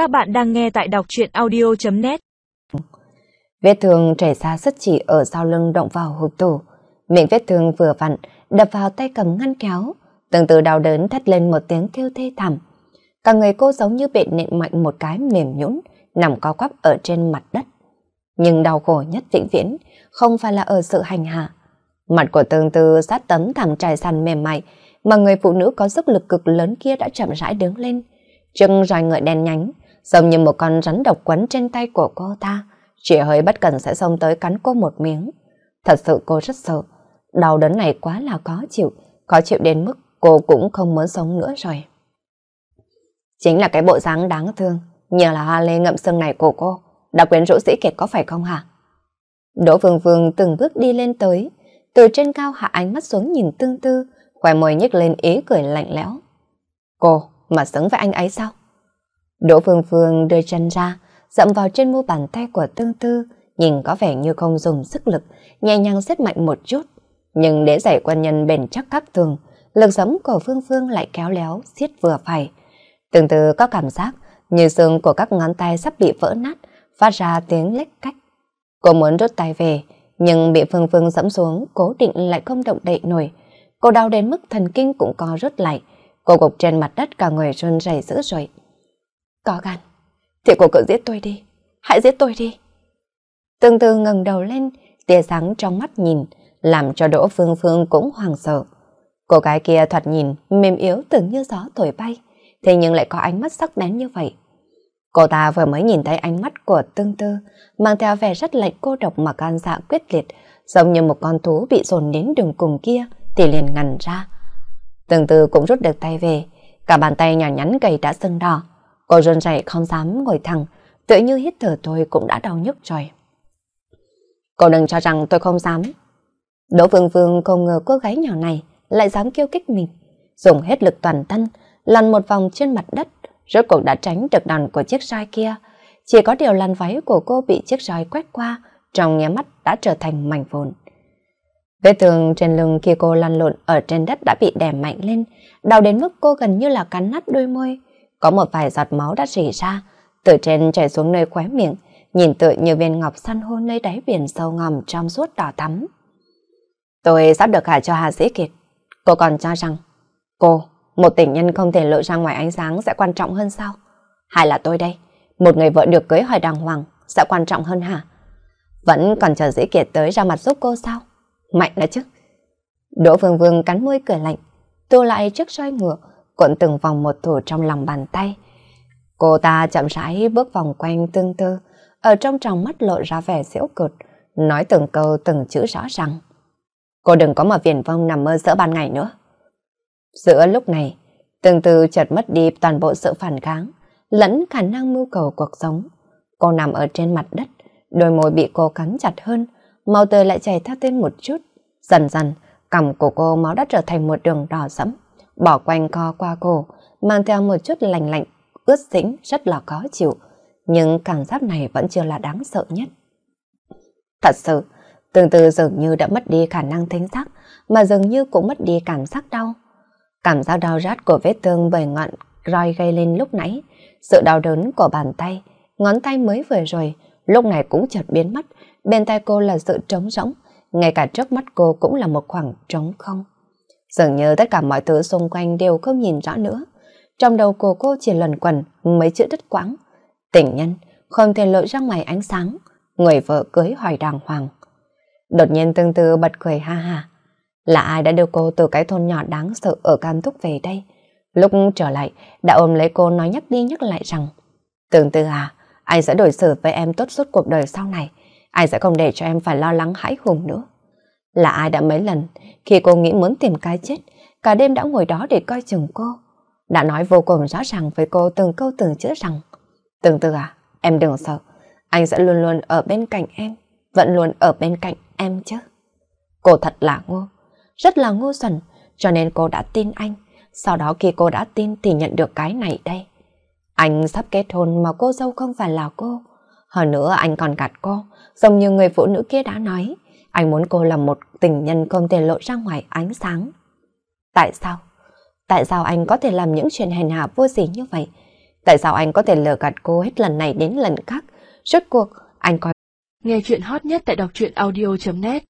Các bạn đang nghe tại đọc truyện audio.net Vết thương chảy ra rất chỉ ở sau lưng động vào hộp tủ. Miệng vết thương vừa vặn, đập vào tay cầm ngăn kéo. Từng từ đau đớn thét lên một tiếng kêu thê thảm. Cả người cô giống như bị nện mạnh một cái mềm nhũn nằm co quắp ở trên mặt đất. Nhưng đau khổ nhất vĩnh viễn không phải là ở sự hành hạ. Mặt của tương tư sát tấm thẳng trải sàn mềm mại, mà người phụ nữ có sức lực cực lớn kia đã chậm rãi đứng lên. Chân roi ngựa đen nhánh, giống như một con rắn độc quấn trên tay của cô ta, chỉ hơi bất cẩn sẽ xông tới cắn cô một miếng. Thật sự cô rất sợ, đau đớn này quá là khó chịu, khó chịu đến mức cô cũng không muốn sống nữa rồi. Chính là cái bộ dáng đáng thương, nhờ là hoa lê ngậm sưng này của cô, đã quyến rũ sĩ kiệt có phải không hả? Đỗ Vương Vương từng bước đi lên tới, từ trên cao hạ ánh mắt xuống nhìn tương tư, khỏe môi nhếch lên ý cười lạnh lẽo. Cô mà xứng với anh ấy sao? Đỗ Phương Phương đưa chân ra, dậm vào trên mu bàn tay của tương tư, nhìn có vẻ như không dùng sức lực, nhẹ nhàng xếp mạnh một chút. Nhưng để giải quân nhân bền chắc các thường, lực giấm của Phương Phương lại kéo léo, siết vừa phải. Tương tư có cảm giác như xương của các ngón tay sắp bị vỡ nát, phát ra tiếng lách cách. Cô muốn rút tay về, nhưng bị Phương Phương dẫm xuống, cố định lại không động đậy nổi. Cô đau đến mức thần kinh cũng co rút lại. Cô gục trên mặt đất cả người run rẩy dữ rồi. Có gan, thì cô cứ giết tôi đi, hãy giết tôi đi. Tương tư ngẩng đầu lên, tia sáng trong mắt nhìn, làm cho Đỗ Phương Phương cũng hoàng sợ. Cô gái kia thoạt nhìn mềm yếu tưởng như gió thổi bay, thế nhưng lại có ánh mắt sắc bén như vậy. Cô ta vừa mới nhìn thấy ánh mắt của tương tư, mang theo vẻ rất lạnh cô độc mà can dạ quyết liệt, giống như một con thú bị dồn đến đường cùng kia, thì liền ngằn ra. Tương tư cũng rút được tay về, cả bàn tay nhỏ nhắn gầy đã sưng đỏ. Cô run rẩy không dám ngồi thẳng, tự như hít thở tôi cũng đã đau nhức rồi. Cô đừng cho rằng tôi không dám. Đỗ Vương Vương không ngờ cô gái nhỏ này lại dám kêu kích mình, dùng hết lực toàn thân, lăn một vòng trên mặt đất, rốt cuộc đã tránh được đòn của chiếc roi kia. Chỉ có điều làn váy của cô bị chiếc roi quét qua, trong nháy mắt đã trở thành mảnh vụn. Vết thương trên lưng khi cô lăn lộn ở trên đất đã bị đè mạnh lên, đau đến mức cô gần như là cắn nát đôi môi. Có một vài giọt máu đã rỉ ra, từ trên chảy xuống nơi khóe miệng, nhìn tựa như viên ngọc săn hô nơi đáy biển sâu ngầm trong suốt đỏ thắm. Tôi sắp được gả cho Hà Sĩ Kiệt. Cô còn cho rằng, cô, một tình nhân không thể lộ ra ngoài ánh sáng sẽ quan trọng hơn sao? Hay là tôi đây, một người vợ được cưới hỏi đàng hoàng sẽ quan trọng hơn hả? Vẫn còn chờ Sĩ Kiệt tới ra mặt giúp cô sao? Mạnh đó chứ. Đỗ Vương Vương cắn môi cười lạnh, tô lại trước soi ngựa, cuộn từng vòng một thủ trong lòng bàn tay. Cô ta chậm rãi bước vòng quanh tương tư, ở trong tròng mắt lộ ra vẻ diễu cợt, nói từng câu từng chữ rõ ràng. Cô đừng có mà viền vông nằm mơ giữa ban ngày nữa. Giữa lúc này, tương tư chợt mất đi toàn bộ sự phản kháng, lẫn khả năng mưu cầu cuộc sống. Cô nằm ở trên mặt đất, đôi môi bị cô cắn chặt hơn, máu tươi lại chảy theo tên một chút. Dần dần, cằm của cô máu đã trở thành một đường đỏ sẫm, bỏ quanh co qua cổ, mang theo một chút lạnh lạnh, ướt dĩnh, rất là khó chịu. Nhưng cảm giác này vẫn chưa là đáng sợ nhất. Thật sự, tương tư dường như đã mất đi khả năng thính giác, mà dường như cũng mất đi cảm giác đau. Cảm giác đau rát của vết thương bởi ngọn roi gây lên lúc nãy, sự đau đớn của bàn tay, ngón tay mới vừa rồi, lúc này cũng chợt biến mất, bên tay cô là sự trống rỗng, ngay cả trước mắt cô cũng là một khoảng trống không. Dường như tất cả mọi thứ xung quanh đều không nhìn rõ nữa. Trong đầu của cô chỉ lần quẩn mấy chữ đứt quãng. Tình nhân, không thể lộ ra ngoài ánh sáng. Người vợ cưới hỏi đàng hoàng. Đột nhiên tương tư bật cười ha ha. Là ai đã đưa cô từ cái thôn nhỏ đáng sợ ở Cam Túc về đây? Lúc trở lại, đã ôm lấy cô nói nhắc đi nhắc lại rằng Tương tư à, anh sẽ đổi xử với em tốt suốt cuộc đời sau này. Anh sẽ không để cho em phải lo lắng hãi hùng nữa. Là ai đã mấy lần, khi cô nghĩ muốn tìm cái chết, cả đêm đã ngồi đó để coi chừng cô. Đã nói vô cùng rõ ràng với cô từng câu từng chữ rằng từng từ à, em đừng sợ, anh sẽ luôn luôn ở bên cạnh em, vẫn luôn ở bên cạnh em chứ. Cô thật là ngu, rất là ngu xuẩn, cho nên cô đã tin anh. Sau đó khi cô đã tin thì nhận được cái này đây. Anh sắp kết hôn mà cô dâu không phải là cô. Hơn nữa anh còn gạt cô, giống như người phụ nữ kia đã nói. Anh muốn cô là một tình nhân không thể lộ ra ngoài ánh sáng. Tại sao? Tại sao anh có thể làm những chuyện hèn hạ vô gì như vậy? Tại sao anh có thể lừa gạt cô hết lần này đến lần khác? Rốt cuộc, anh coi... Nghe chuyện hot nhất tại đọc truyện audio.net